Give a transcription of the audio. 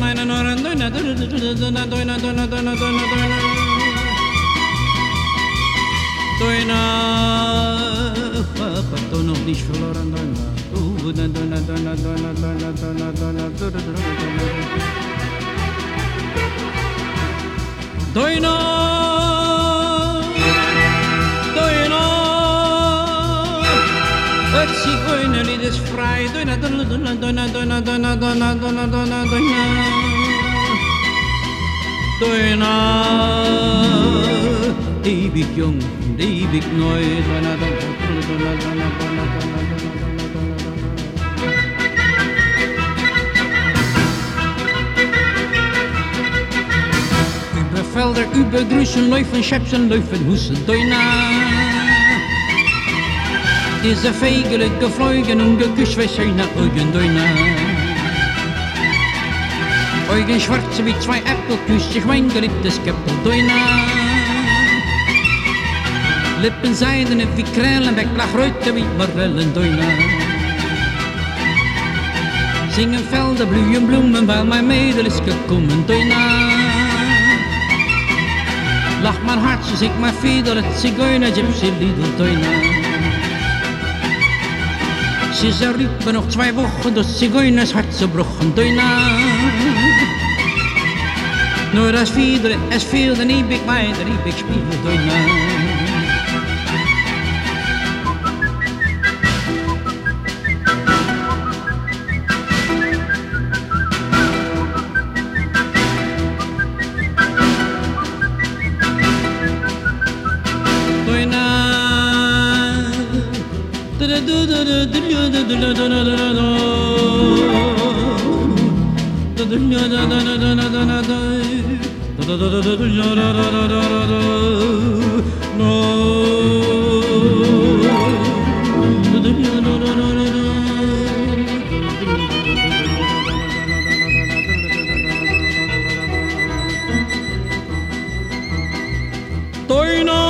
meine Noren, Döner, Döner, Döner, Döner, Döner, Döner, Döner, Döner, Papa, du noch nicht verloren, Döner, du, Döner, Döner, Döner, Döner, Döner, Döner, Döner, Döner, Döner, Döner, is vrij. Donna, donna, donna, donna, donna, donna, donna, donna, donna, donna. Donna, die heb ik jong, die heb ik nooit. Donna, donna, donna, donna, donna, donna. Velder, Uber, Drusen, Leuven, Schepsen, Leuven, Hoesen, Doina. is a fegel geflogen und un gekusch we nach ugen doina Oy ge schwarz wie zwei apfel küsch ich mein gerittes kapel Lippen seiden wie Krälen, weg nach rote wie marvellen Singen felde blühen blumen weil mein mädel ist gekommen doina Lach mein Herz, sich mein fiedel zigeuner gypsy lidl doina Sie ist er ein Rüpp, noch zwei Wochen das Zigeun ist zerbrochen, zu. Nur das Fiedre, es fiel den Ibig weiter, Ibig spiel, du na. Toy no